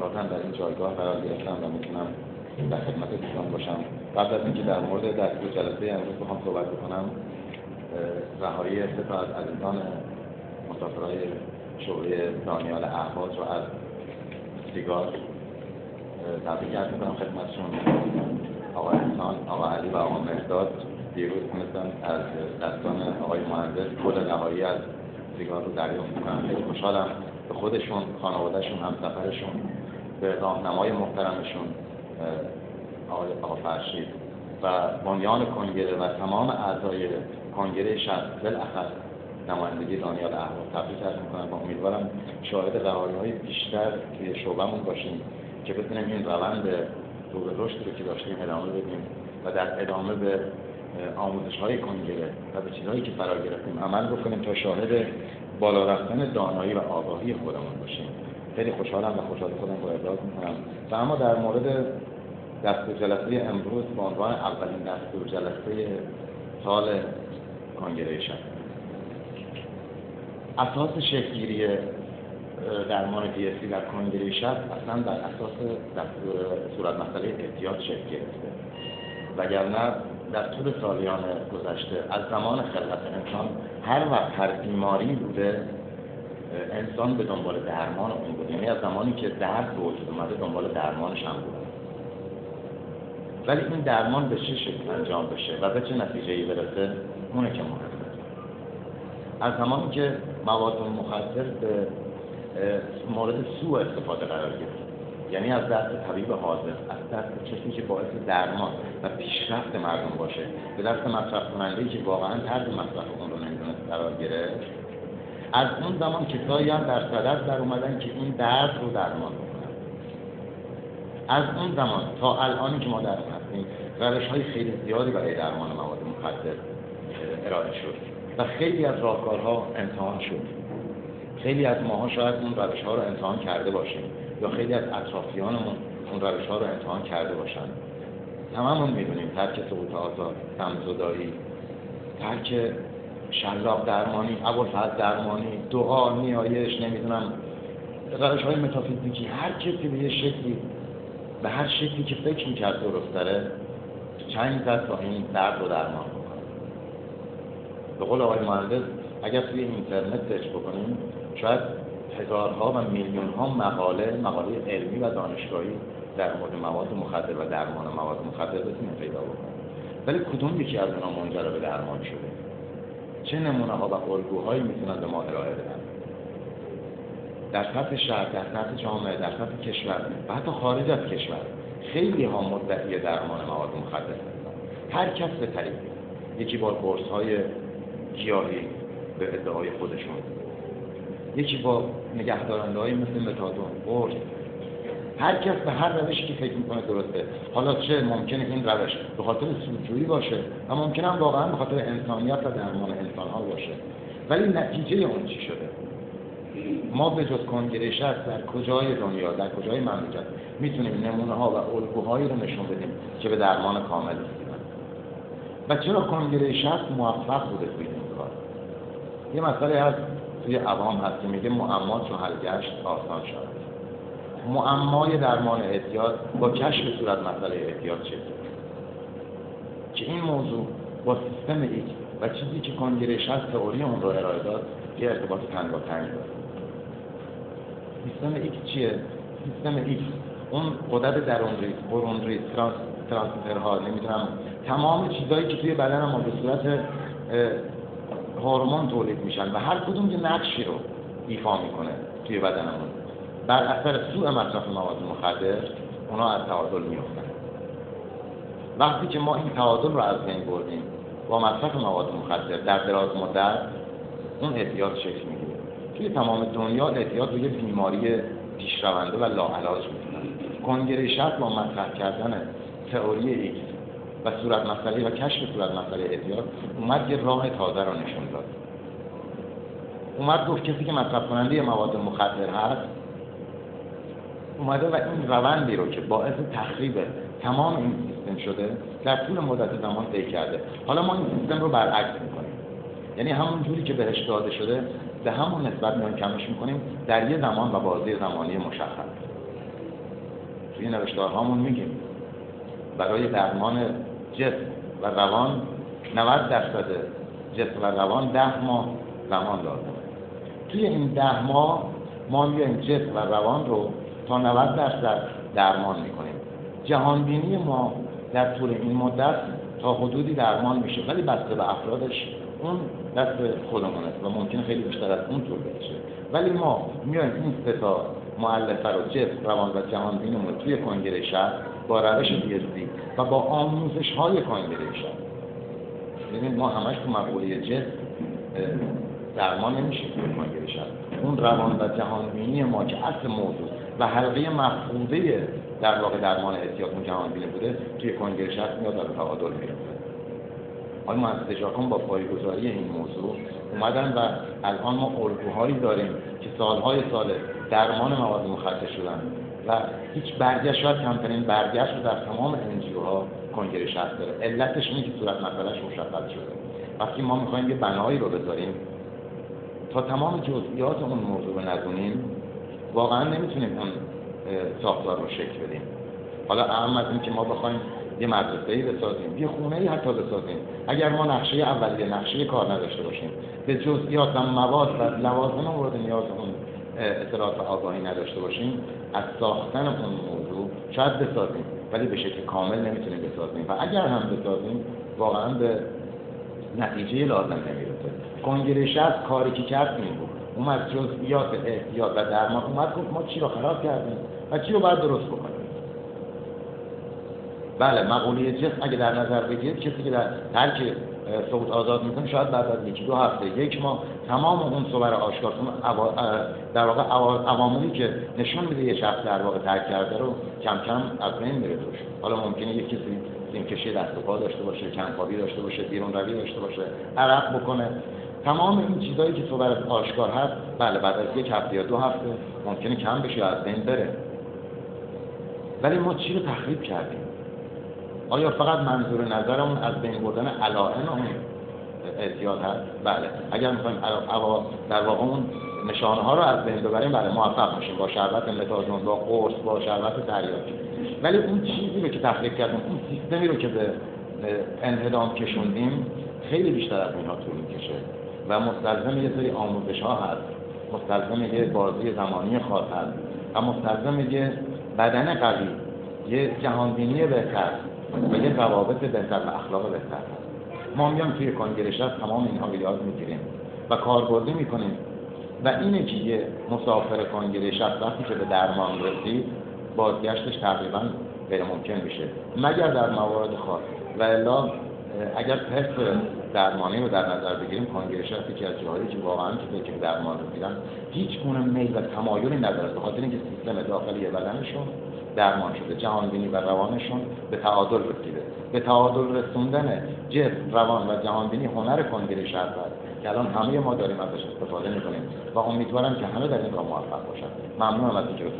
ذاتا در این جایگاه قرار گرفتم و می‌تونم در خدمت دوستان باشم. قبل از اینکه در مورد دستور جلسه امروز بخوام صحبت بکنم رهایی تا از عزیزان مسافرهای شعبه دانیال احواز رو از سیگار تبریک عرض می‌کنم خدمتشون. آقا احسان آقا علی و آقا مرداد دیروز تونستن از دستان آقای مهندس کل رهایی از سیگار رو دریافت می‌کنم خیلی خوشحالم. به خودشون خانوادهشون هم سفرشون به راهنمای محترمشون آقای آقا فرشید. و بانیان کنگره و تمام اعضای کنگره شهر بالاخص نمایندگی دانیال احوال تبریک عرض می‌کنم و امیدوارم شاهد های بیشتر توی شعبهمون باشیم که بتونیم این روند رو به رشد رو که داشتیم ادامه بدیم و در ادامه به آموزش های کنگره و به چیزهایی که فرا گرفتیم عمل بکنیم تا شاهد بالا رفتن دانایی و آگاهی خودمون باشیم. خیلی خوشحالم و خوشحال خودم رو ابراز می‌کنم. و اما در مورد دستور جلسه امروز به عنوان اولین دستور جلسه سال کنگره شد اساس شکلگیری درمان دیسی در کنگره شد اصلا در اساس دستور صورت مسئله احتیاط شکل گرفته. وگرنه در طول سالیان گذشته از زمان خلقت انسان هر وقت هر بیماری بوده انسان به دنبال درمان اون بود. یعنی از زمانی که درد به وجود اومده دنبال درمانش هم بود. ولی این درمان به چه شکل انجام بشه و به چه نتیجه ای برسه اونه که مهمه. از زمانی که مواد مخدر به مورد سوء استفاده قرار گرفت. یعنی از دست طبیب حاضر از دست کسی که باعث درمان و پیشرفت مردم باشه. به دست مصرف کننده که واقعا طرز مصرف اون رو نمی‌دونست قرار گرفت. از اون زمان کسایی هم در صدد در اومدن که این درد رو درمان بکنن از اون زمان تا الانی که ما در هستیم روش های خیلی زیادی برای درمان مواد مخدر ارائه شد و خیلی از راهکارها امتحان شد. خیلی از ماها شاید اون روش ها رو امتحان کرده باشیم. یا خیلی از اطرافیانمون اون روش ها رو امتحان کرده باشن. تمامون می‌دونیم. ترک سقوط آزاد تمزدایی ترک شلاق درمانی ابوالفضل درمانی دعا نیایش نمی‌دونم. روش های متافیزیکی هر کسی به یه شکلی به هر شکلی که فکر می‌کرد درست داره چند زد تا این درد رو درمان بکنه. به قول آقای مهندس اگر توی اینترنت سرچ بکنیم شاید هزارها و میلیون ها مقاله مقاله علمی و دانشگاهی در مورد مواد مخدر و درمان مواد مخدر بتونیم پیدا بکنیم ولی کدوم یکی از اونها منجر به درمان شده؟ چه نمونه ها و الگوهایی می‌تونن به ما ارائه بدن؟ در سطح شهر در سطح جامعه در سطح کشور و حتی خارج از کشور خیلی ها مدعی درمان مواد مخدر هستن. هر کس به طریقی. یکی با قرص های گیاهی به ادعای خودشون. یکی با نگهدارنده های مثل متادون قرص هر کس به هر روشی که فکر می‌کنه درسته. حالا چه ممکنه این روش به خاطر سودجویی باشه و ممکنه هم واقعا به خاطر انسانیت و درمان انسان ها باشه. ولی نتیجه اون چی شده؟ ما به جز کنگره در کجای دنیا در کجای مملکت می‌تونیم نمونه ها و الگوهایی رو نشون بدیم که به درمان کامل رسیدن. و چرا کنگره شهر موفق بوده توی یه مسئله هست توی عوام هست که میگه معما چون حل گشت آسان شد معمای درمان احتیاط با کشف صورت مسئله احتیاط چه که این موضوع با سیستم ایک و چیزی که کنگره شصت تئوری اون رو ارائه داد یه ارتباط تنگ تنگ داره. سیستم X چیه؟ سیستم X اون قدرت درون ریز برون ریز trans transmitter ها نمی‌دونم تمام چیزهایی که توی بدن ما به صورت هورمون تولید میشن و هر کدوم یه نقشی رو ایفا می‌کنه توی بدنمون. بر اثر سوء مصرف مواد مخدر اونا از تعادل میفتن وقتی که ما این تعادل رو از بین بردیم با مصرف مواد مخدر در دراز مدت اون اعتیاد شکل می‌گیره. توی تمام دنیا اعتیاد رو یه بیماری پیشرونده و لاعلاج می‌دونن کنگره شصت با مطرح کردن تئوری X و صورت مسئله و کشف صورت مسئله اعتیاد اومد یه راه تازه رو نشون داد. اومد گفت کسی که مصرف کننده مواد مخدر هست اومده و این روندی رو که باعث تخریب تمام این سیستم شده در طول مدت زمان طی کرده. حالا ما این سیستم رو برعکس می‌کنیم. یعنی همون جوری که بهش داده شده به همون نسبت میان کمش می‌کنیم در یه زمان و بازه زمانی مشخص. توی نوشتارهامون میگیم. برای درمان جسم و روان 90 درصد جسم و روان ده ماه زمان لازمه توی این ده ماه ما میایم جسم و روان رو تا 90 درصد درمان می‌کنیم. جهانبینی ما در طول این مدت تا حدودی درمان میشه ولی بسته به افرادش اون دست خودمونه و ممکنه خیلی بیشتر از اون طول بکشه. ولی ما میایم این سه تا معلفه رو جسم روان و جهان بینیمون توی کنگره شهر با روش بیزدی و با آموزش های شهر ببینید ما همش تو مقوله جسم درمان نمیشه کنگره شهر اون روان و جهان بینی ما که اصل موضوع و حلقه مفقوده در واقع درمان احتیاط اون جهان بینی بوده توی کنگره شهر میاد و تعادل می‌رسه آقای مهندس ژاکن با پایگذاری این موضوع اومدن و الان ما الگوهایی داریم که سالهای سال درمان مواد مخدر شدن و هیچ برگشت شاید کمترین برگشت رو در تمام انجیو ها کنگره شهر داره. علتش اینه که صورت مسئلهش مشخص شده. وقتی ما می‌خوایم یه بنایی رو بذاریم تا تمام جزئیات اون موضوع رو ندونیم واقعا نمی‌تونیم اون ساختار رو شکل بدیم. حالا اهم از این که ما بخوایم یه مدرسه ای بسازیم یه خونه ای حتی بسازیم. اگر ما نقشه اولیه نقشه کار نداشته باشیم به جزئیات و مواد و لوازم مورد نیاز اون اطلاعات و آگاهی نداشته باشیم از ساختن اون موضوع شاید بسازیم ولی به شکل کامل نمی‌تونیم بسازیم. و اگر هم بسازیم واقعا به نتیجه لازم نمی‌رسه. کنگره شهر کاری که کرد این بود. اومد جزئیات احتیاط و درمان اومد گفت ما چی رو خراب کردیم و چی رو باید درست بکنیم؟ بله مقوله جسم اگه در نظر بگیرید کسی که در ترک صوت آزاد می‌کنه شاید بعد از یکی دو هفته. یک ماه تمام اون صور آشکار در واقع عواملی که نشون میده یه شخص در واقع ترک کرده رو کم کم از بین میره توش. حالا ممکنه یک کسی کشی دست و پا داشته باشه کمپابی داشته باشه بیرون روی داشته باشه عرق بکنه. تمام این چیزهایی که صور آشکار هست بله بعد از یک هفته یا دو هفته ممکنه کم بشه از بین بره. ولی ما چی رو تخریب کردیم؟ آیا فقط منظور نظرمون از بین بردن علائم اون اعتیاد هست؟ بله. اگر می‌خوایم در واقع اون نشانه ها رو از بین ببریم بله موفق میشیم با شربت متازون با قرص با شربت تریاکی ولی اون چیزی رو که تخلیق کردیم اون سیستمی رو که به انهدام کشوندیم خیلی بیشتر از اینها طول می‌کشه. و مستلزم یه سری آموزش ها هست. مستلزم یه بازی زمانی خاص هست. و مستلزم یه بدن قوی یه جهانبینی بهتر. و روابط بهتر و اخلاق بهتر ما میام توی کنگرش تمام اینها رو یاد می‌گیریم و کاربردی می‌کنیم. و اینه که یه مسافر کنگرش وقتی که به درمان رسید بازگشتش تقریبا غیر ممکن میشه. مگر در موارد خاص. و الا اگر پس درمانی رو در نظر بگیریم کنگرش که از جاهایی که واقعا که که درمان می‌گیرن هیچ گونه میل و تمایلی نداره به خاطر اینکه سیستم داخلی بدنشون درمان شده جهانبینی و روانشون به تعادل رسیده. به تعادل رسوندن جسم روان و جهانبینی هنر کنگره شهر که الان همه ما داریم ازش استفاده می‌کنیم و امیدوارم که همه در این راه موفق باشن. ممنونم از اینکه به